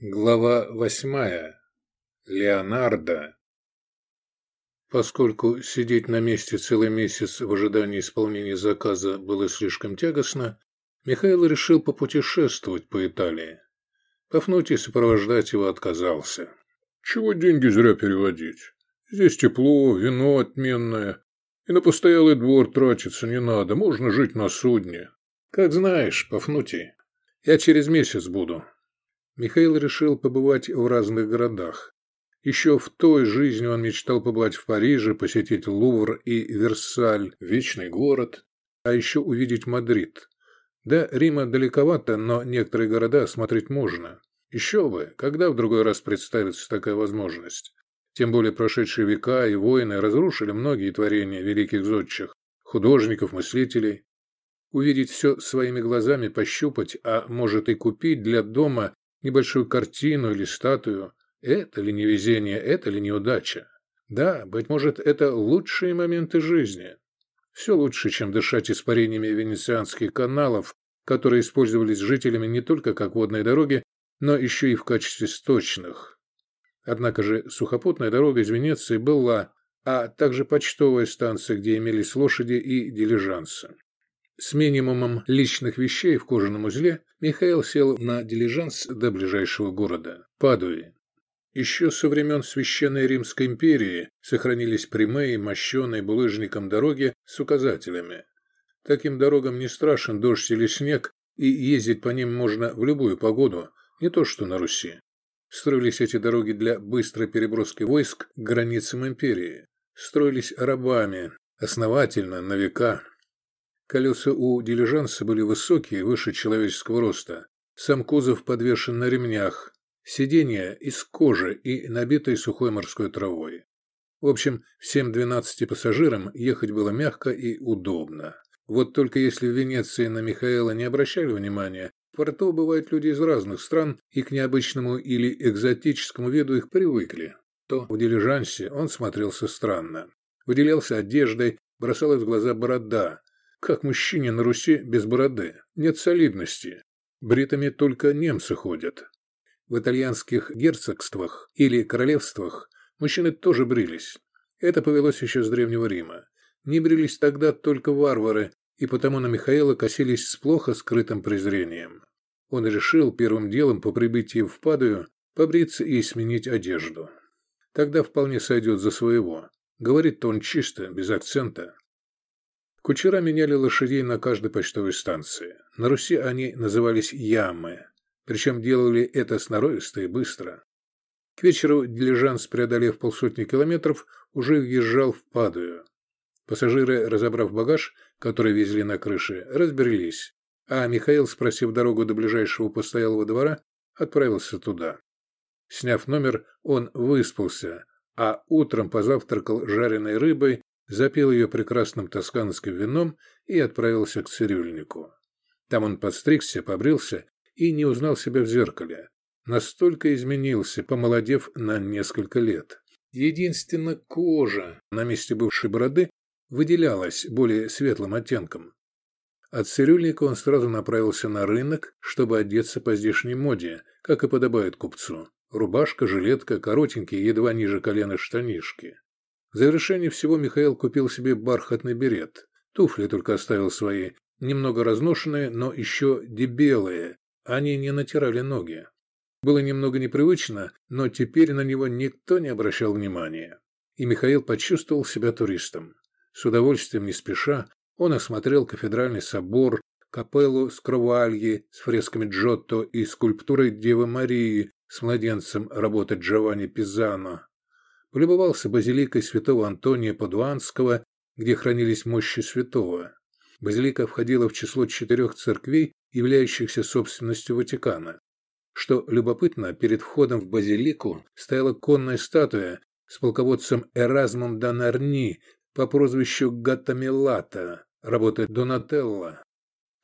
Глава восьмая. Леонардо. Поскольку сидеть на месте целый месяц в ожидании исполнения заказа было слишком тягостно, Михаил решил попутешествовать по Италии. Пафнутий сопровождать его отказался. «Чего деньги зря переводить? Здесь тепло, вино отменное, и на постоялый двор тратиться не надо, можно жить на судне». «Как знаешь, Пафнутий, я через месяц буду», Михаил решил побывать в разных городах. Еще в той жизни он мечтал побывать в Париже, посетить Лувр и Версаль, вечный город, а еще увидеть Мадрид. Да, Рима далековато, но некоторые города смотреть можно. Еще бы, когда в другой раз представится такая возможность? Тем более прошедшие века и войны разрушили многие творения великих зодчих, художников, мыслителей. Увидеть все своими глазами, пощупать, а может и купить для дома небольшую картину или статую. Это ли не везение, это ли неудача? Да, быть может, это лучшие моменты жизни. Все лучше, чем дышать испарениями венецианских каналов, которые использовались жителями не только как водные дороги, но еще и в качестве сточных. Однако же сухопутная дорога из Венеции была, а также почтовая станция, где имелись лошади и дилижансы. С минимумом личных вещей в кожаном узле Михаил сел на дилижанс до ближайшего города – Падуи. Еще со времен Священной Римской империи сохранились прямые, мощеные булыжником дороги с указателями. Таким дорогам не страшен дождь или снег, и ездить по ним можно в любую погоду, не то что на Руси. Строились эти дороги для быстрой переброски войск к границам империи. Строились рабами, основательно, на века. Колеса у дилижанса были высокие, выше человеческого роста. Сам кузов подвешен на ремнях. Сиденья из кожи и набитые сухой морской травой. В общем, всем 12 пассажирам ехать было мягко и удобно. Вот только если в Венеции на Михаила не обращали внимания, в порту бывают люди из разных стран, и к необычному или экзотическому виду их привыкли, то в дилижансе он смотрелся странно. Выделялся одеждой, бросалась в глаза борода, как мужчине на Руси без бороды? Нет солидности. Бритами только немцы ходят. В итальянских герцогствах или королевствах мужчины тоже брились. Это повелось еще с Древнего Рима. Не брились тогда только варвары, и потому на Михаила косились с плохо скрытым презрением. Он решил первым делом по прибытии в Падую побриться и сменить одежду. Тогда вполне сойдет за своего. Говорит-то он чисто, без акцента. Кучера меняли лошадей на каждой почтовой станции. На Руси они назывались ямы, причем делали это сноровисто и быстро. К вечеру дилижанс, преодолев полсотни километров, уже въезжал в Падую. Пассажиры, разобрав багаж, который везли на крыше, разбрелись, а Михаил, спросив дорогу до ближайшего постоялого двора, отправился туда. Сняв номер, он выспался, а утром позавтракал жареной рыбой запил ее прекрасным тосканским вином и отправился к цирюльнику. Там он подстригся, побрился и не узнал себя в зеркале. Настолько изменился, помолодев на несколько лет. Единственно кожа на месте бывшей бороды выделялась более светлым оттенком. От цирюльника он сразу направился на рынок, чтобы одеться по здешней моде, как и подобает купцу. Рубашка, жилетка, коротенькие, едва ниже колена штанишки. В завершение всего Михаил купил себе бархатный берет. Туфли только оставил свои, немного разношенные, но еще дебелые. Они не натирали ноги. Было немного непривычно, но теперь на него никто не обращал внимания. И Михаил почувствовал себя туристом. С удовольствием, не спеша, он осмотрел кафедральный собор, капеллу Скровальи с фресками Джотто и скульптурой Девы Марии с младенцем работы Джованни Пизано, полюбовался базиликой святого Антония Падуанского, где хранились мощи святого. Базилика входила в число четырех церквей, являющихся собственностью Ватикана. Что любопытно, перед входом в базилику стояла конная статуя с полководцем Эразмом Донарни по прозвищу Гаттамилата, работы Донателло.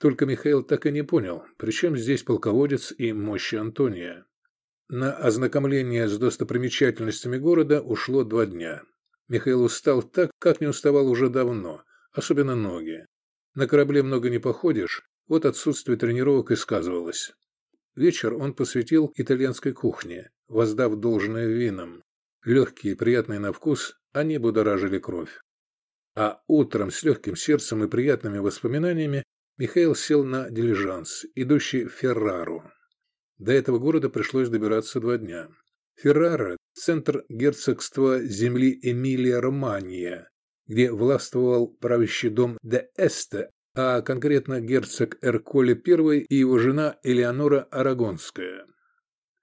Только Михаил так и не понял, при чем здесь полководец и мощи Антония. На ознакомление с достопримечательностями города ушло два дня. Михаил устал так, как не уставал уже давно, особенно ноги. На корабле много не походишь, вот отсутствие тренировок и сказывалось. вечер он посвятил итальянской кухне, воздав должное винам. Легкие и приятные на вкус, они будоражили кровь. А утром с легким сердцем и приятными воспоминаниями Михаил сел на дилижанс, идущий в Феррару. До этого города пришлось добираться два дня. Феррара – центр герцогства земли Эмилия-Романия, где властвовал правящий дом де Эсте, а конкретно герцог Эрколе I и его жена Элеонора Арагонская.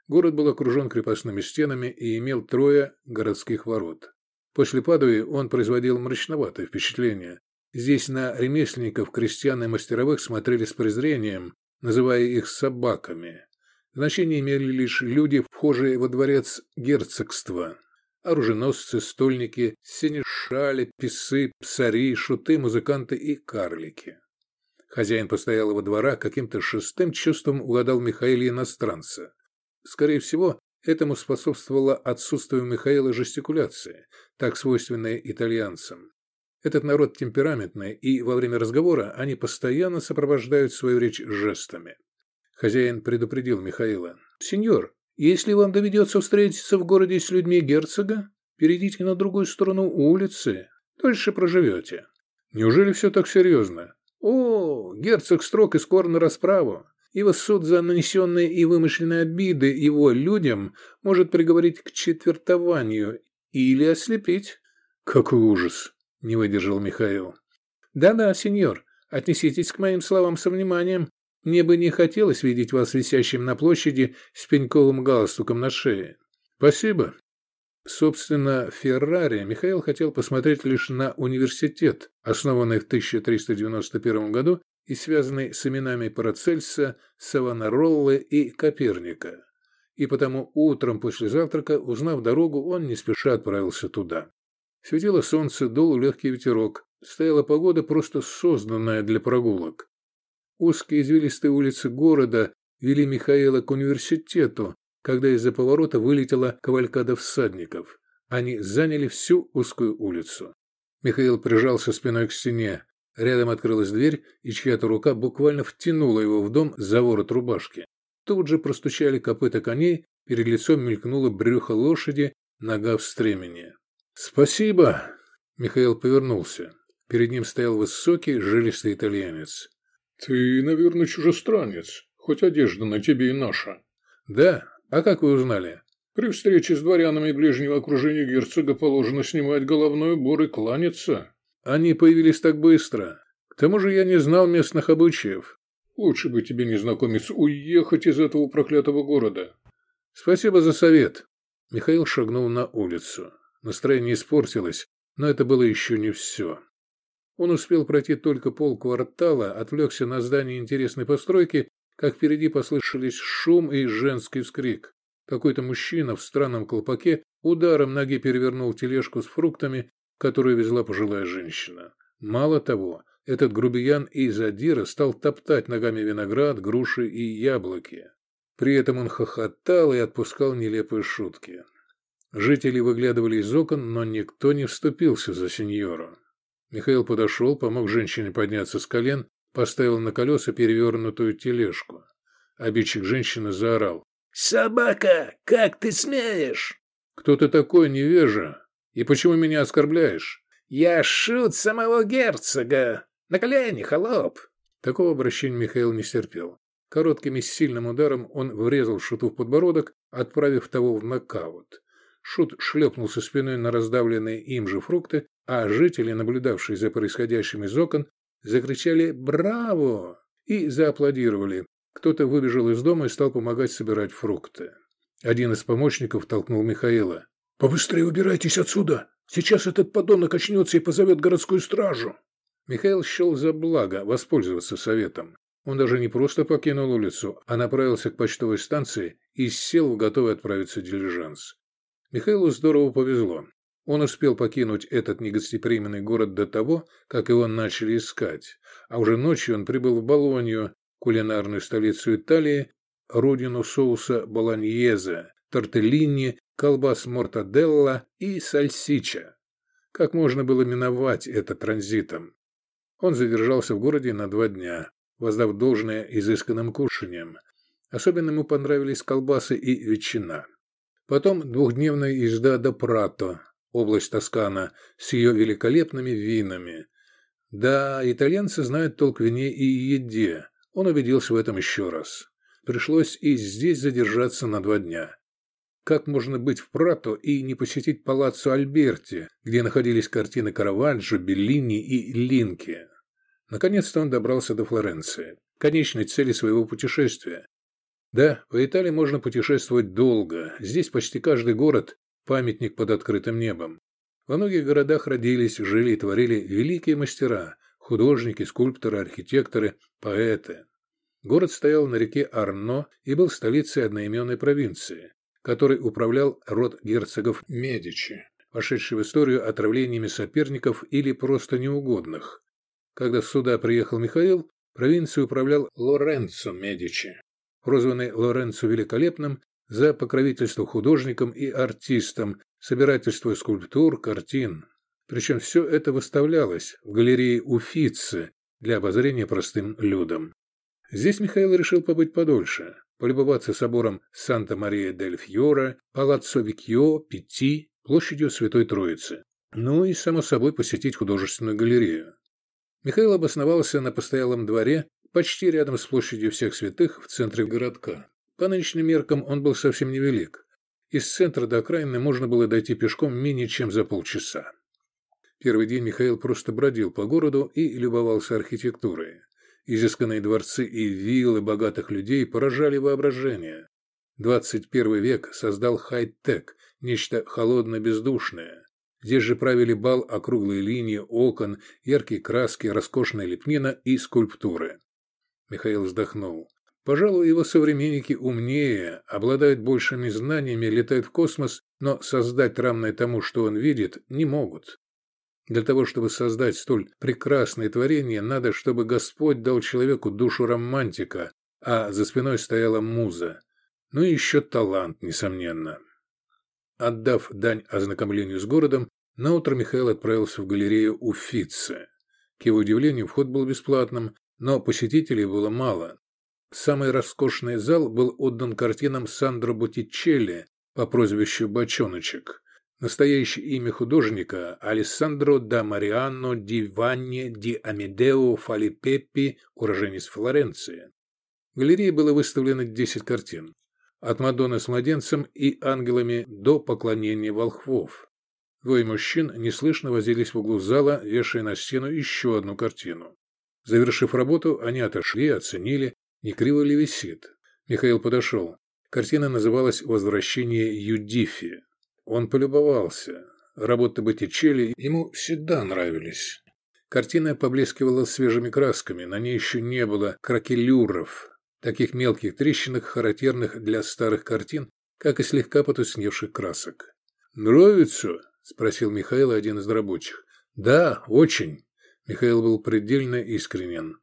Город был окружен крепостными стенами и имел трое городских ворот. После Падуи он производил мрачноватое впечатление. Здесь на ремесленников, крестьян и мастеровых смотрели с презрением, называя их собаками. Значение имели лишь люди, вхожие во дворец герцогства. Оруженосцы, стольники, синешали, писы, псари, шуты, музыканты и карлики. Хозяин постоялого двора каким-то шестым чувством угадал Михаила иностранца. Скорее всего, этому способствовало отсутствие у Михаила жестикуляции, так свойственной итальянцам. Этот народ темпераментный, и во время разговора они постоянно сопровождают свою речь жестами. Хозяин предупредил Михаила. «Сеньор, если вам доведется встретиться в городе с людьми герцога, перейдите на другую сторону улицы, дольше проживете». «Неужели все так серьезно?» «О, герцог строг и скор на расправу. Его суд за нанесенные и вымышленные обиды его людям может приговорить к четвертованию или ослепить». «Какой ужас!» – не выдержал Михаил. «Да-да, сеньор, отнеситесь к моим словам со вниманием. Мне бы не хотелось видеть вас висящим на площади с пеньковым галстуком на шее. Спасибо. Собственно, Феррари Михаил хотел посмотреть лишь на университет, основанный в 1391 году и связанный с именами Парацельса, Савонароллы и Коперника. И потому утром после завтрака, узнав дорогу, он не спеша отправился туда. Светило солнце, дул легкий ветерок. Стояла погода, просто созданная для прогулок. Узкие извилистые улицы города вели Михаила к университету, когда из-за поворота вылетела кавалькада всадников. Они заняли всю узкую улицу. Михаил прижался спиной к стене. Рядом открылась дверь, и чья-то рука буквально втянула его в дом за ворот рубашки. Тут же простучали копыта коней, перед лицом мелькнуло брюхо лошади, нога в стремени. «Спасибо!» Михаил повернулся. Перед ним стоял высокий, жилистый итальянец. «Ты, наверное, чужестранец, хоть одежда на тебе и наша». «Да? А как вы узнали?» «При встрече с дворянами ближнего окружения герцога положено снимать головной убор и кланяться». «Они появились так быстро. К тому же я не знал местных обычаев». «Лучше бы тебе, незнакомец, уехать из этого проклятого города». «Спасибо за совет». Михаил шагнул на улицу. Настроение испортилось, но это было еще не все. Он успел пройти только полквартала, отвлекся на здание интересной постройки, как впереди послышались шум и женский вскрик. Какой-то мужчина в странном колпаке ударом ноги перевернул тележку с фруктами, которую везла пожилая женщина. Мало того, этот грубиян из Адира стал топтать ногами виноград, груши и яблоки. При этом он хохотал и отпускал нелепые шутки. Жители выглядывали из окон, но никто не вступился за сеньора. Михаил подошел, помог женщине подняться с колен, поставил на колеса перевернутую тележку. Обидчик женщины заорал. «Собака, как ты смеешь?» «Кто ты такой, невежа? И почему меня оскорбляешь?» «Я шут самого герцога. На колени, холоп!» Такого обращения Михаил не стерпел. Коротким и сильным ударом он врезал шуту в подбородок, отправив того в нокаут. Шут шлепнулся спиной на раздавленные им же фрукты, а жители, наблюдавшие за происходящим из окон, закричали «Браво!» и зааплодировали. Кто-то выбежал из дома и стал помогать собирать фрукты. Один из помощников толкнул Михаила. «Побыстрее убирайтесь отсюда! Сейчас этот подонок очнется и позовет городскую стражу!» Михаил счел за благо воспользоваться советом. Он даже не просто покинул улицу, а направился к почтовой станции и сел в готовый отправиться дилижанс. Михаилу здорово повезло. Он успел покинуть этот негостеприимный город до того, как его начали искать, а уже ночью он прибыл в Болонью, кулинарную столицу Италии, родину соуса болоньезе, тортеллини, колбас мортаделла и сальсича. Как можно было миновать это транзитом? Он задержался в городе на два дня, воздав должное изысканным кушаниям. Особенно ему понравились колбасы и ветчина. Потом двухдневная езда до Прато, область Тоскана, с ее великолепными винами. Да, итальянцы знают толк вине и еде. Он убедился в этом еще раз. Пришлось и здесь задержаться на два дня. Как можно быть в Прато и не посетить палаццо Альберти, где находились картины Караваджо, Беллини и Линки? Наконец-то он добрался до Флоренции, конечной цели своего путешествия. Да, по Италии можно путешествовать долго. Здесь почти каждый город – памятник под открытым небом. Во многих городах родились, жили и творили великие мастера – художники, скульпторы, архитекторы, поэты. Город стоял на реке Арно и был столицей одноименной провинции, которой управлял род герцогов Медичи, вошедший в историю отравлениями соперников или просто неугодных. Когда сюда приехал Михаил, провинцией управлял Лоренцо Медичи, прозванный Лоренцо Великолепным за покровительство художникам и артистам, собирательство скульптур, картин. Причем все это выставлялось в галерее Уфицы для обозрения простым людям. Здесь Михаил решил побыть подольше, полюбоваться собором Санта-Мария-дель-Фьора, Палаццо Викьо, Пяти, площадью Святой Троицы. Ну и, само собой, посетить художественную галерею. Михаил обосновался на постоялом дворе, почти рядом с площадью всех святых в центре городка. По нынешним меркам он был совсем невелик. Из центра до окраины можно было дойти пешком менее чем за полчаса. Первый день Михаил просто бродил по городу и любовался архитектурой. Изысканные дворцы и виллы богатых людей поражали воображение. 21 век создал хай-тек, нечто холодно-бездушное. Здесь же правили бал округлые линии, окон, яркие краски, роскошная лепнина и скульптуры. Михаил вздохнул. Пожалуй, его современники умнее, обладают большими знаниями, летают в космос, но создать равное тому, что он видит, не могут. Для того, чтобы создать столь прекрасное творение, надо, чтобы Господь дал человеку душу романтика, а за спиной стояла муза. Ну и еще талант, несомненно. Отдав дань ознакомлению с городом, наутро Михаил отправился в галерею Уфицы. К его удивлению, вход был бесплатным, но посетителей было мало. Самый роскошный зал был отдан картинам Сандро Боттичелли по прозвищу «Бочоночек». Настоящее имя художника – Алессандро да Марианно ди Ванни ди Амедео Фалипеппи, уроженец Флоренции. В галерее было выставлено 10 картин. От Мадонны с младенцем и ангелами до поклонения волхвов. Двое мужчин неслышно возились в углу зала, вешая на стену еще одну картину. Завершив работу, они отошли, оценили, не криво ли висит. Михаил подошел. Картина называлась «Возвращение Юдифи». Он полюбовался. Работы Боттичелли ему всегда нравились. Картина поблескивала свежими красками, на ней еще не было кракелюров, таких мелких трещинок, характерных для старых картин, как и слегка потусневших красок. «Нравится?» – спросил Михаил, один из рабочих. «Да, очень». Михаил был предельно искренен.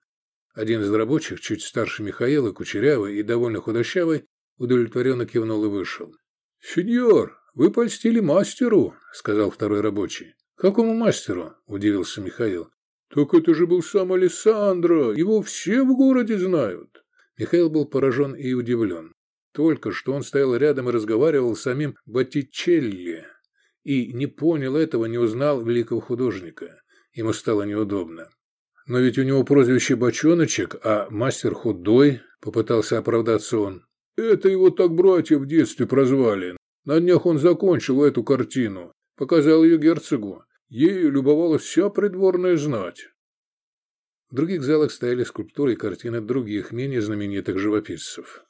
Один из рабочих, чуть старше Михаила, кучерявый и довольно худощавый, удовлетворенно кивнул и вышел. «Сеньор, «Вы польстили мастеру», — сказал второй рабочий. «Какому мастеру?» — удивился Михаил. «Так это же был сам Алессандро, его все в городе знают». Михаил был поражен и удивлен. Только что он стоял рядом и разговаривал с самим Боттичелли. И не понял этого, не узнал великого художника. Ему стало неудобно. «Но ведь у него прозвище Бочоночек, а мастер худой», — попытался оправдаться он. «Это его так братья в детстве прозвали. На днях он закончил эту картину, показал ее герцогу. Ею любовалась вся придворная знать. В других залах стояли скульптуры и картины других, менее знаменитых живописцев.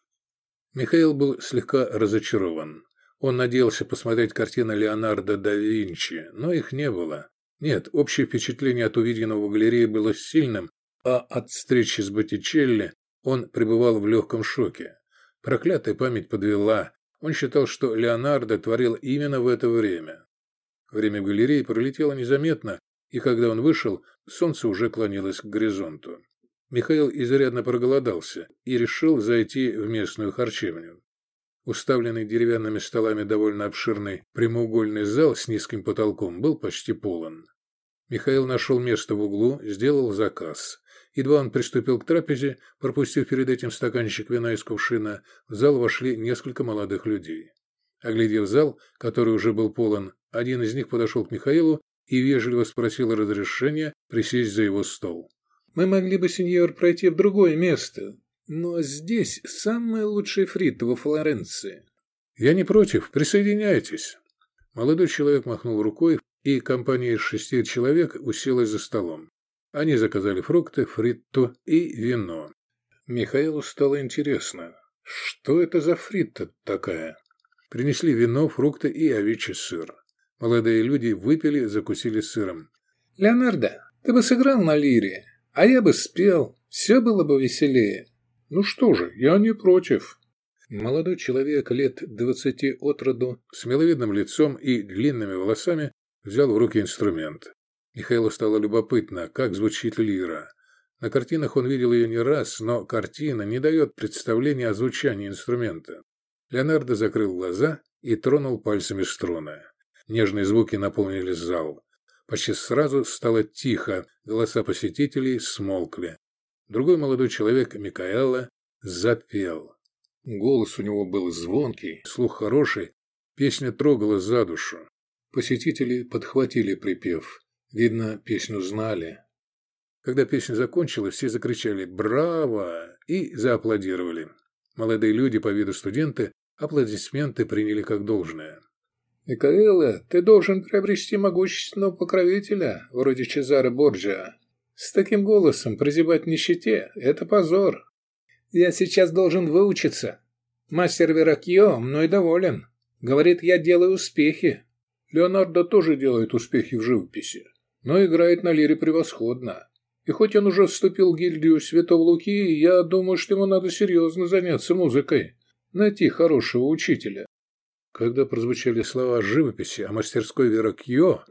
Михаил был слегка разочарован. Он надеялся посмотреть картины Леонардо да Винчи, но их не было. Нет, общее впечатление от увиденного в галерее было сильным, а от встречи с Боттичелли он пребывал в легком шоке. Проклятая память подвела, он считал, что Леонардо творил именно в это время. Время в галерее пролетело незаметно, и когда он вышел, солнце уже клонилось к горизонту. Михаил изрядно проголодался и решил зайти в местную харчевню. Уставленный деревянными столами довольно обширный прямоугольный зал с низким потолком был почти полон. Михаил нашел место в углу, сделал заказ Едва он приступил к трапезе, пропустив перед этим стаканчик вина из кувшина, в зал вошли несколько молодых людей. Оглядев зал, который уже был полон, один из них подошел к Михаилу и вежливо спросил разрешения присесть за его стол. «Мы могли бы, сеньор, пройти в другое место, но здесь самые лучшие фриты во Флоренции». «Я не против, присоединяйтесь». Молодой человек махнул рукой, и компания из шести человек уселась за столом. Они заказали фрукты, фритту и вино. Михаилу стало интересно, что это за фритта такая? Принесли вино, фрукты и овечий сыр. Молодые люди выпили, закусили сыром. «Леонардо, ты бы сыграл на лире, а я бы спел. Все было бы веселее». «Ну что же, я не против». Молодой человек лет двадцати от роду, с миловидным лицом и длинными волосами, взял в руки инструмент. Михаилу стало любопытно, как звучит лира. На картинах он видел ее не раз, но картина не дает представления о звучании инструмента. Леонардо закрыл глаза и тронул пальцами струны. Нежные звуки наполнили зал. Почти сразу стало тихо, голоса посетителей смолкли. Другой молодой человек, Микаэла, запел. Голос у него был звонкий, слух хороший, песня трогала за душу. Посетители подхватили припев. Видно, песню знали. Когда песня закончилась, все закричали «Браво!» и зааплодировали. Молодые люди по виду студенты аплодисменты приняли как должное. «Микаэла, ты должен приобрести могущественного покровителя, вроде Чезаре Борджиа. С таким голосом прозябать в нищете – это позор. Я сейчас должен выучиться. Мастер Веракьо мной доволен. Говорит, я делаю успехи». Леонардо тоже делает успехи в живописи, но играет на лире превосходно. И хоть он уже вступил в гильдию Святого Луки, я думаю, что ему надо серьезно заняться музыкой, найти хорошего учителя. Когда прозвучали слова живописи о мастерской Веракьо,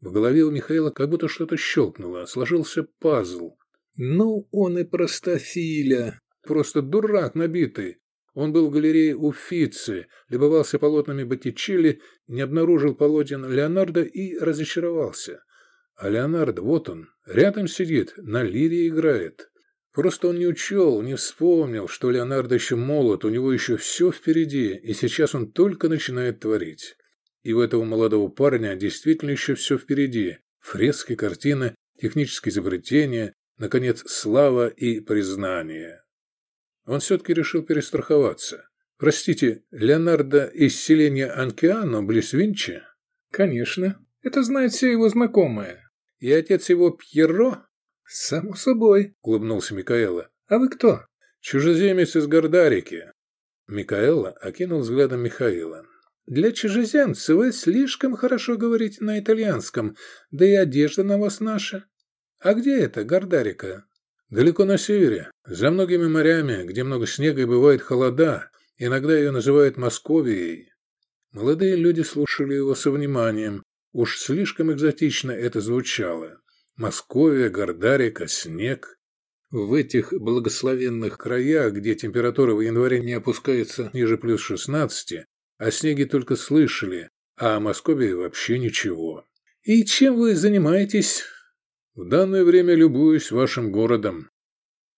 в голове у Михаила как будто что-то щелкнуло, сложился пазл. Ну, он и простофиля, просто дурак набитый. Он был в галерее Уффици, любовался полотнами Боттичелли, не обнаружил полотен Леонардо и разочаровался. А Леонардо, вот он, рядом сидит, на лире играет. Просто он не учел, не вспомнил, что Леонардо еще молод, у него еще все впереди, и сейчас он только начинает творить. И у этого молодого парня действительно еще все впереди. Фрески, картины, технические изобретения, наконец, слава и признание. Он все-таки решил перестраховаться. Простите, Леонардо из селения Анкиано, близ Винчи? Конечно. Это знают все его знакомые. И отец его Пьеро? Само собой, улыбнулся Микаэла. А вы кто? Чужеземец из Гордарики. Микаэла окинул взглядом Михаила. Для чужеземца вы слишком хорошо говорите на итальянском, да и одежда на вас наша. А где это, Гордарика? Далеко на севере, за многими морями, где много снега и бывает холода, иногда ее называют Московией. Молодые люди слушали его со вниманием. Уж слишком экзотично это звучало. Московия, Гордарика, снег. В этих благословенных краях, где температура в январе не опускается ниже плюс 16, о снеге только слышали, а о Москве вообще ничего. «И чем вы занимаетесь?» В данное время любуюсь вашим городом.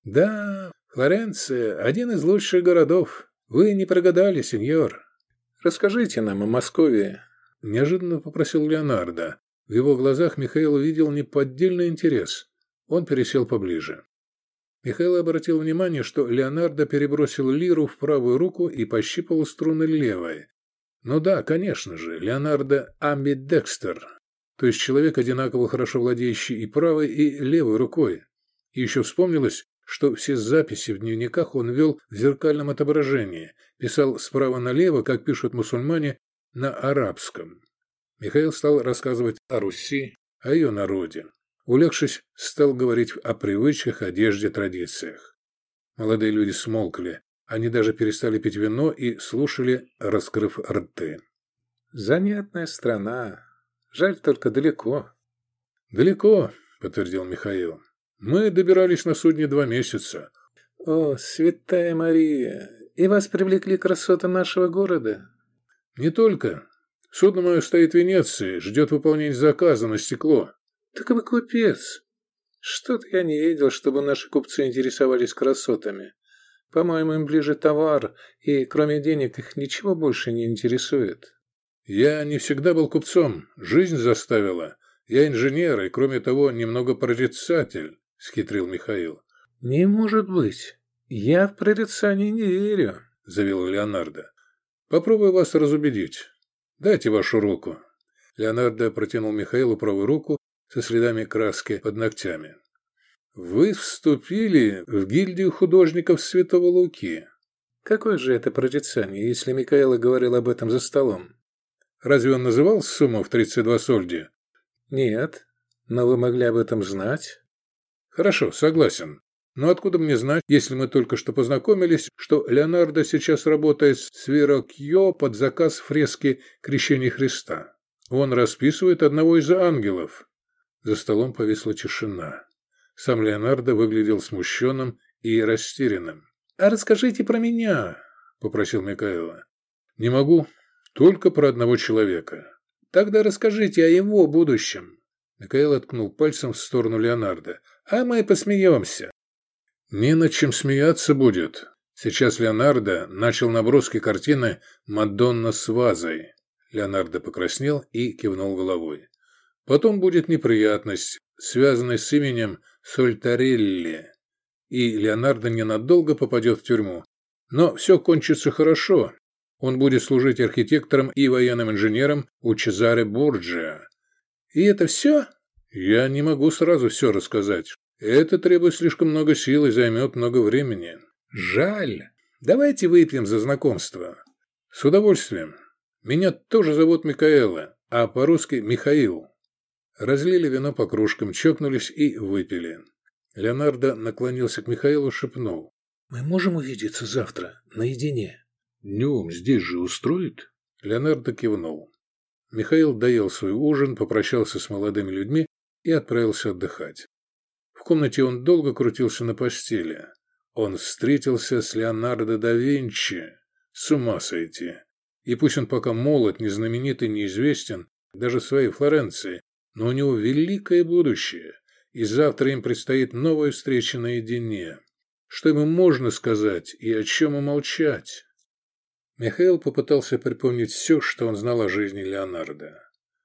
Да, Флоренция – один из лучших городов. Вы не прогадали, сеньор. Расскажите нам о Москве. Неожиданно попросил Леонардо. В его глазах Михаил увидел неподдельный интерес. Он пересел поближе. Михаил обратил внимание, что Леонардо перебросил лиру в правую руку и пощипал струны левой. Ну да, конечно же, Леонардо амбидекстер, то есть человек, одинаково хорошо владеющий и правой, и левой рукой. И еще вспомнилось, что все записи в дневниках он вел в зеркальном отображении, писал справа налево, как пишут мусульмане, на арабском. Михаил стал рассказывать о Руси, о ее народе. Улегшись, стал говорить о привычках, одежде, традициях. Молодые люди смолкли. Они даже перестали пить вино и слушали, раскрыв рты. «Занятная страна», Жаль только далеко. Далеко, подтвердил Михаил. Мы добирались на судне два месяца. О, святая Мария, и вас привлекли красоты нашего города? Не только. Судно мое стоит в Венеции, ждет выполнения заказа на стекло. Так вы купец. Что-то я не видел, чтобы наши купцы интересовались красотами. По-моему, им ближе товар, и кроме денег их ничего больше не интересует. Я не всегда был купцом, жизнь заставила. Я инженер и, кроме того, немного прорицатель, схитрил Михаил. Не может быть. Я в прорицание не верю, завел Леонардо. Попробую вас разубедить. Дайте вашу руку. Леонардо протянул Михаилу правую руку со следами краски под ногтями. Вы вступили в гильдию художников Святого Луки. Какое же это прорицание, если Микаэла говорил об этом за столом? Разве он называл сумму в 32 сольди? Нет, но вы могли об этом знать. Хорошо, согласен. Но откуда мне знать, если мы только что познакомились, что Леонардо сейчас работает с Верокьо под заказ фрески Крещения Христа? Он расписывает одного из ангелов. За столом повисла тишина. Сам Леонардо выглядел смущенным и растерянным. «А расскажите про меня», — попросил Микаэла. «Не могу. Только про одного человека». «Тогда расскажите о его будущем». Микаэл ткнул пальцем в сторону Леонардо. «А мы посмеемся». «Не над чем смеяться будет. Сейчас Леонардо начал наброски картины «Мадонна с вазой». Леонардо покраснел и кивнул головой. «Потом будет неприятность, связанная с именем Сольтарелли, и Леонардо ненадолго попадет в тюрьму. Но все кончится хорошо. Он будет служить архитектором и военным инженером у Чезаре Борджиа. И это все? Я не могу сразу все рассказать. Это требует слишком много сил и займет много времени. Жаль. Давайте выпьем за знакомство. С удовольствием. Меня тоже зовут Микаэла, а по-русски Михаил. Разлили вино по кружкам, чокнулись и выпили. Леонардо наклонился к Михаилу и шепнул. «Мы можем увидеться завтра, наедине?» «Днем здесь же устроит?» Леонардо кивнул. Михаил доел свой ужин, попрощался с молодыми людьми и отправился отдыхать. В комнате он долго крутился на постели. Он встретился с Леонардо да Винчи. С ума сойти. И пусть он пока молод, незнаменитый, неизвестен, даже в своей Флоренции, но у него великое будущее, и завтра им предстоит новая встреча наедине. Что ему можно сказать и о чем умолчать? Михаил попытался припомнить все, что он знал о жизни Леонардо.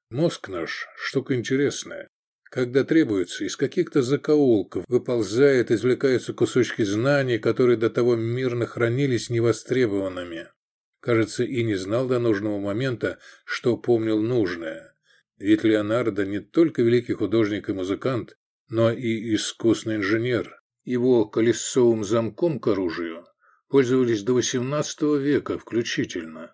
Мозг наш – штука интересная. Когда требуется, из каких-то закоулков выползает, извлекаются кусочки знаний, которые до того мирно хранились невостребованными. Кажется, и не знал до нужного момента, что помнил нужное. Ведь Леонардо не только великий художник и музыкант, но и искусный инженер. Его колесовым замком к оружию пользовались до XVIII века включительно.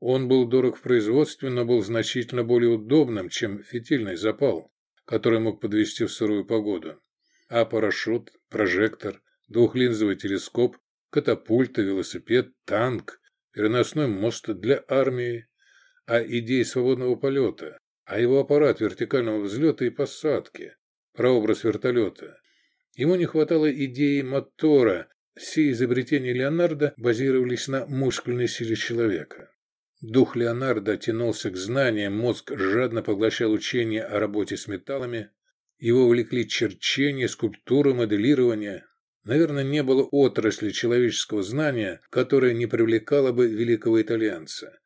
Он был дорог в производстве, но был значительно более удобным, чем фитильный запал, который мог подвести в сырую погоду. А парашют, прожектор, двухлинзовый телескоп, катапульта, велосипед, танк, переносной мост для армии, а идеи свободного полета, а его аппарат вертикального взлета и посадки, прообраз вертолета. Ему не хватало идеи мотора, все изобретения Леонардо базировались на мускульной силе человека. Дух Леонардо тянулся к знаниям, мозг жадно поглощал учения о работе с металлами, его влекли черчение, скульптура, моделирование. Наверное, не было отрасли человеческого знания, которая не привлекала бы великого итальянца.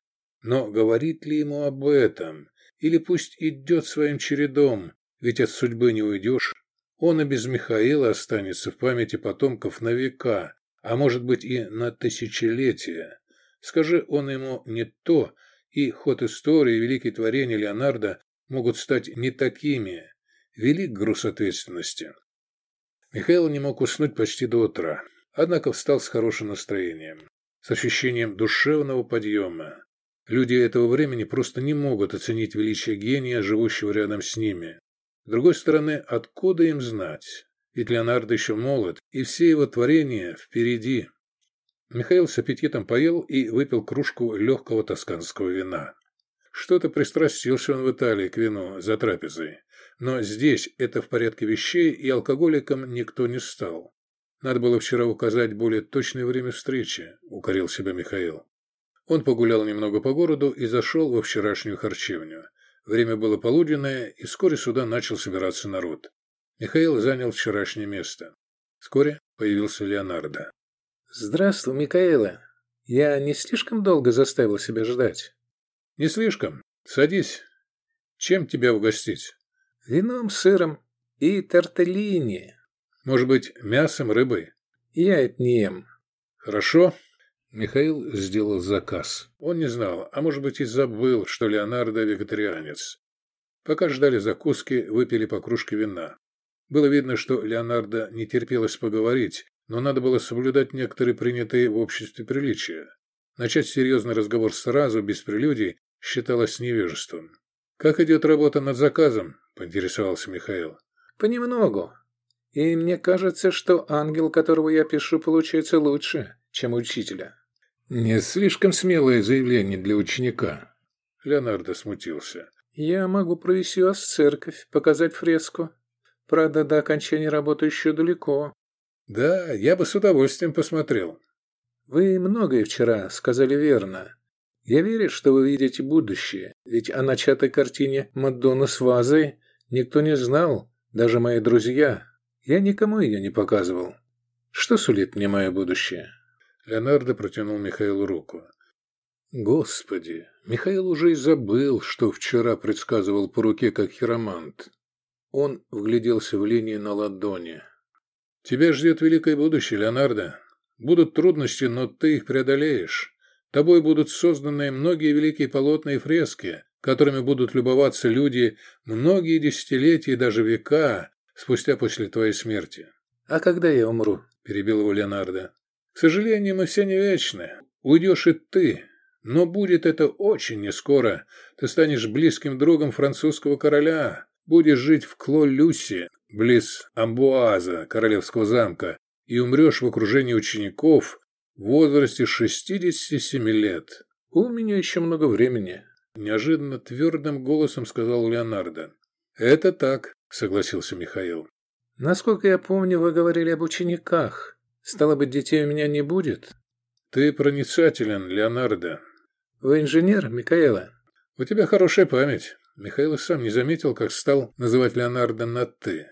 Но говорит ли ему об этом? Или пусть идет своим чередом, ведь от судьбы не уйдешь. Он и без Михаила останется в памяти потомков на века, а может быть и на тысячелетия. Скажи он ему не то, и ход истории и великие творения Леонардо могут стать не такими. Велик груз ответственности. Михаил не мог уснуть почти до утра, однако встал с хорошим настроением, с ощущением душевного подъема. Люди этого времени просто не могут оценить величие гения, живущего рядом с ними. С другой стороны, откуда им знать? Ведь Леонардо еще молод, и все его творения впереди. Михаил с аппетитом поел и выпил кружку легкого тосканского вина. Что-то пристрастился он в Италии к вину за трапезой. Но здесь это в порядке вещей, и алкоголиком никто не стал. Надо было вчера указать более точное время встречи, укорил себя Михаил. Он погулял немного по городу и зашел во вчерашнюю харчевню. Время было полуденное, и вскоре сюда начал собираться народ. Михаил занял вчерашнее место. Вскоре появился Леонардо. «Здравствуй, Микаэла. Я не слишком долго заставил себя ждать?» «Не слишком. Садись. Чем тебя угостить?» «Вином, сыром и тортеллини». «Может быть, мясом, рыбой?» «Я это не ем». «Хорошо». Михаил сделал заказ. Он не знал, а может быть и забыл, что Леонардо вегетарианец. Пока ждали закуски, выпили по кружке вина. Было видно, что Леонардо не терпелось поговорить, но надо было соблюдать некоторые принятые в обществе приличия. Начать серьезный разговор сразу, без прелюдий, считалось невежеством. «Как идет работа над заказом?» – поинтересовался Михаил. «Понемногу. И мне кажется, что ангел, которого я пишу, получается лучше, чем учителя». «Не слишком смелое заявление для ученика». Леонардо смутился. «Я могу провести вас в церковь, показать фреску. Правда, до окончания работы еще далеко». «Да, я бы с удовольствием посмотрел». «Вы многое вчера сказали верно. Я верю, что вы видите будущее, ведь о начатой картине «Мадонна с вазой» никто не знал, даже мои друзья. Я никому ее не показывал. Что сулит мне мое будущее?» Леонардо протянул Михаилу руку. Господи, Михаил уже и забыл, что вчера предсказывал по руке как хиромант. Он вгляделся в линии на ладони. «Тебя ждет великое будущее, Леонардо. Будут трудности, но ты их преодолеешь. Тобой будут созданы многие великие полотна и фрески, которыми будут любоваться люди многие десятилетия и даже века спустя после твоей смерти». «А когда я умру?» – перебил его Леонардо. К сожалению, мы все не вечны. Уйдешь и ты. Но будет это очень нескоро. Ты станешь близким другом французского короля. Будешь жить в Кло-Люсе, близ Амбуаза, королевского замка, и умрешь в окружении учеников в возрасте 67 лет. У меня еще много времени. Неожиданно твердым голосом сказал Леонардо. «Это так», — согласился Михаил. «Насколько я помню, вы говорили об учениках. Стало быть, детей у меня не будет? Ты проницателен, Леонардо. Вы инженер, Микаэла? У тебя хорошая память. Михаил сам не заметил, как стал называть Леонардо на «ты».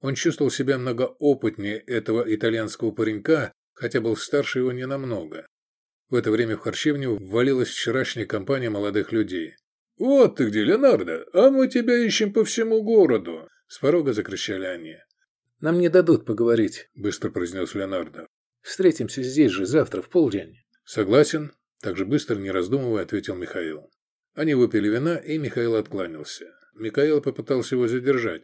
Он чувствовал себя многоопытнее этого итальянского паренька, хотя был старше его ненамного. В это время в харчевню ввалилась вчерашняя компания молодых людей. «Вот ты где, Леонардо! А мы тебя ищем по всему городу!» С порога закричали они. Нам не дадут поговорить», – быстро произнес Леонардо. «Встретимся здесь же, завтра, в полдень». «Согласен», – так же быстро, не раздумывая, ответил Михаил. Они выпили вина, и Михаил откланялся. Михаил попытался его задержать.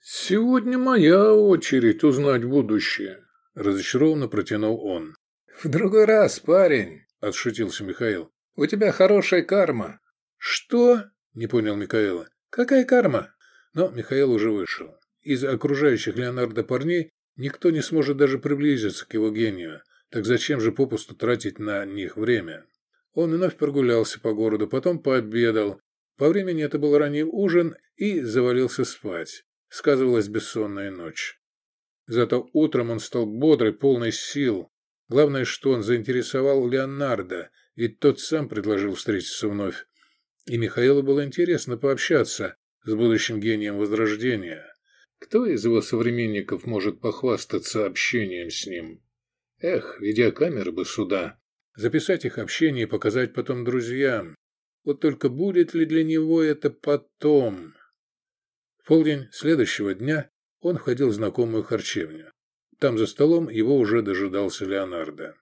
«Сегодня моя очередь узнать будущее», – разочарованно протянул он. «В другой раз, парень», – отшутился Михаил. «У тебя хорошая карма». «Что?» – не понял Михаил. «Какая карма?» Но Михаил уже вышел из окружающих Леонардо парней никто не сможет даже приблизиться к его гению, так зачем же попусту тратить на них время? Он вновь прогулялся по городу, потом пообедал. По времени это был ранний ужин и завалился спать. Сказывалась бессонная ночь. Зато утром он стал бодрый, полный сил. Главное, что он заинтересовал Леонардо, ведь тот сам предложил встретиться вновь. И Михаилу было интересно пообщаться с будущим гением Возрождения. Кто из его современников может похвастаться общением с ним? Эх, видеокамеры бы сюда. Записать их общение и показать потом друзьям. Вот только будет ли для него это потом? В полдень следующего дня он входил в знакомую харчевню. Там за столом его уже дожидался Леонардо.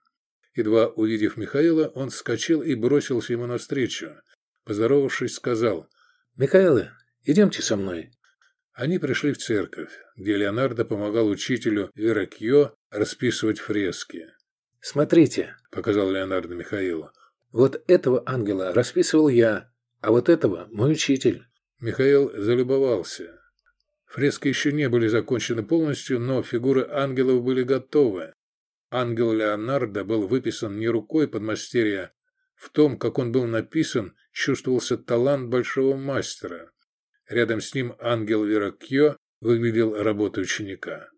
Едва увидев Михаила, он вскочил и бросился ему навстречу. Поздоровавшись, сказал «Михаила, идемте со мной. Они пришли в церковь, где Леонардо помогал учителю Веракьо расписывать фрески. «Смотрите», — показал Леонардо Михаилу. «Вот этого ангела расписывал я, а вот этого мой учитель». Михаил залюбовался. Фрески еще не были закончены полностью, но фигуры ангелов были готовы. Ангел Леонардо был выписан не рукой подмастерья. В том, как он был написан, чувствовался талант большого мастера. Рядом с ним ангел Веракьё выглядел работой ученика.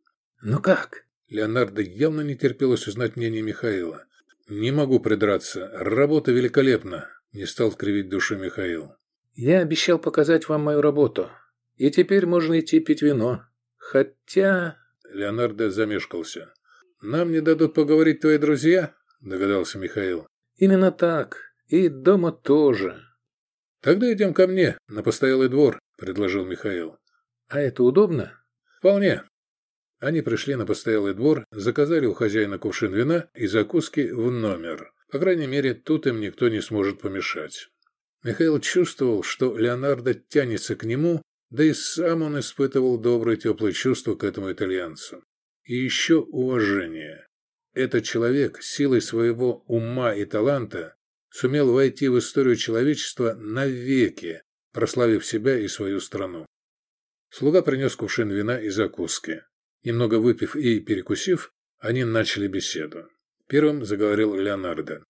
«Ну как?» Леонардо явно не терпелось узнать мнение Михаила. «Не могу придраться. Работа великолепна», – не стал кривить душу Михаил. «Я обещал показать вам мою работу. И теперь можно идти пить вино. Хотя... Леонардо замешкался. «Нам не дадут поговорить твои друзья?» – догадался Михаил. «Именно так. И дома тоже». «Тогда идем ко мне, на постоялый двор», – предложил Михаил. «А это удобно?» «Вполне». Они пришли на постоялый двор, заказали у хозяина кувшин вина и закуски в номер. По крайней мере, тут им никто не сможет помешать. Михаил чувствовал, что Леонардо тянется к нему, да и сам он испытывал доброе теплое чувство к этому итальянцу. И еще уважение. Этот человек силой своего ума и таланта сумел войти в историю человечества навеки, прославив себя и свою страну. Слуга принес кувшин вина и закуски. Немного выпив и перекусив, они начали беседу. Первым заговорил Леонардо.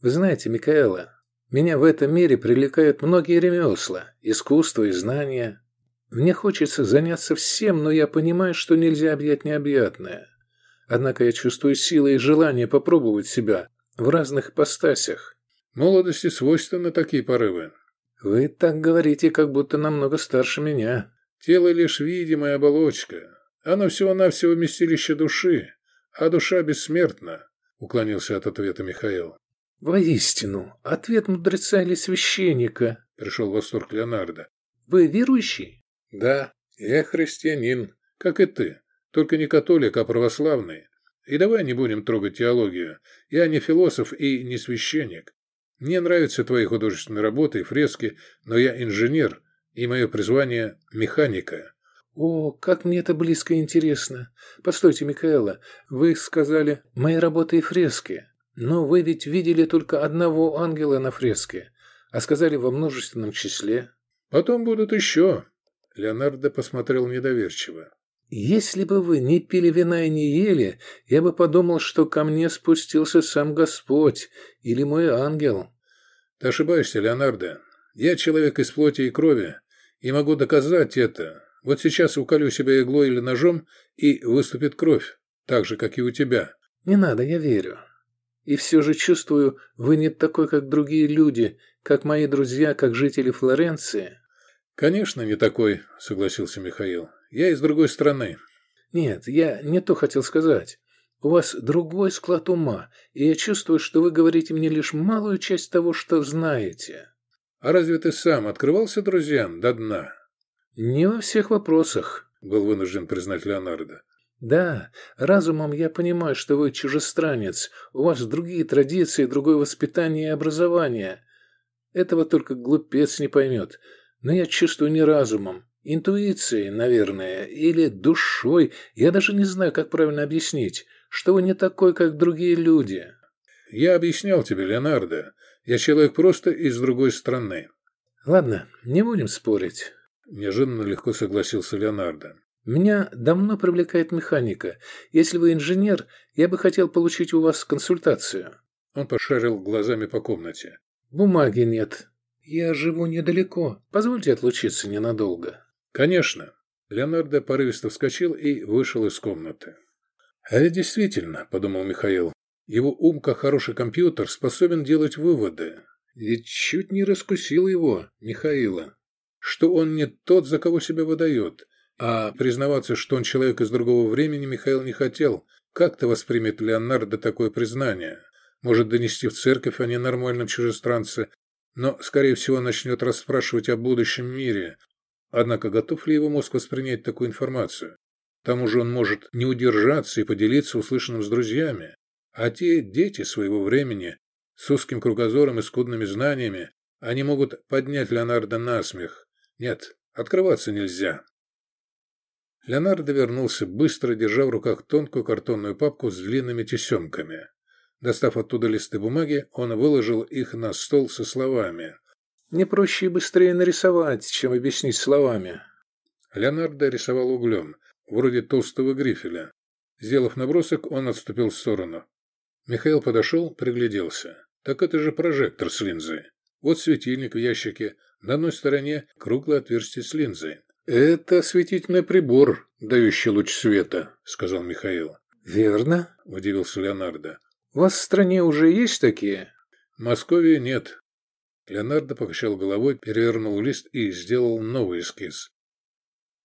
«Вы знаете, Микаэла, меня в этом мире привлекают многие ремесла, искусство и знания. Мне хочется заняться всем, но я понимаю, что нельзя объять необъятное. Однако я чувствую силы и желание попробовать себя в разных ипостасях. Молодости свойственны такие порывы. Вы так говорите, как будто намного старше меня. Тело лишь видимая оболочка. Оно всего-навсего вместилище души, а душа бессмертна, уклонился от ответа Михаил. Воистину, ответ мудреца или священника, пришел в восторг Леонардо. Вы верующий? Да, я христианин, как и ты, только не католик, а православный. И давай не будем трогать теологию. Я не философ и не священник. Мне нравятся твои художественные работы и фрески, но я инженер, и мое призвание – механика. О, как мне это близко и интересно. Постойте, Микаэла, вы сказали «мои работы и фрески». Но вы ведь видели только одного ангела на фреске, а сказали во множественном числе. Потом будут еще. Леонардо посмотрел недоверчиво. «Если бы вы не пили вина и не ели, я бы подумал, что ко мне спустился сам Господь или мой ангел». «Ты ошибаешься, Леонардо. Я человек из плоти и крови, и могу доказать это. Вот сейчас уколю себя иглой или ножом, и выступит кровь, так же, как и у тебя». «Не надо, я верю. И все же чувствую, вы не такой, как другие люди, как мои друзья, как жители Флоренции». «Конечно, не такой», — согласился Михаил. «Я из другой страны». «Нет, я не то хотел сказать. У вас другой склад ума, и я чувствую, что вы говорите мне лишь малую часть того, что знаете». «А разве ты сам открывался друзьям до дна?» «Не во всех вопросах», — был вынужден признать Леонардо. «Да, разумом я понимаю, что вы чужестранец, у вас другие традиции, другое воспитание и образование. Этого только глупец не поймет но я чувствую не разумом, интуицией, наверное, или душой, я даже не знаю, как правильно объяснить, что вы не такой, как другие люди. Я объяснял тебе, Леонардо, я человек просто из другой страны. Ладно, не будем спорить. Неожиданно легко согласился Леонардо. Меня давно привлекает механика. Если вы инженер, я бы хотел получить у вас консультацию. Он пошарил глазами по комнате. Бумаги нет. «Я живу недалеко. Позвольте отлучиться ненадолго». «Конечно». Леонардо порывисто вскочил и вышел из комнаты. «А ведь действительно», — подумал Михаил, — «его ум, как хороший компьютер, способен делать выводы. Ведь чуть не раскусил его, Михаила, что он не тот, за кого себя выдает, а признаваться, что он человек из другого времени, Михаил не хотел. Как-то воспримет Леонардо такое признание? Может донести в церковь о ненормальном чужестранце, но, скорее всего, начнет расспрашивать о будущем мире. Однако готов ли его мозг воспринять такую информацию? К тому же он может не удержаться и поделиться услышанным с друзьями. А те дети своего времени, с узким кругозором и скудными знаниями, они могут поднять Леонардо на смех. Нет, открываться нельзя. Леонардо вернулся быстро, держа в руках тонкую картонную папку с длинными тесемками. Достав оттуда листы бумаги, он выложил их на стол со словами. «Не проще и быстрее нарисовать, чем объяснить словами». Леонардо рисовал углем, вроде толстого грифеля. Сделав набросок, он отступил в сторону. Михаил подошел, пригляделся. Так это же прожектор с линзой. Вот светильник в ящике, на одной стороне круглое отверстие с линзой. «Это осветительный прибор, дающий луч света», — сказал Михаил. «Верно», — удивился Леонардо. У вас в стране уже есть такие? В Москве нет. Леонардо покачал головой, перевернул лист и сделал новый эскиз.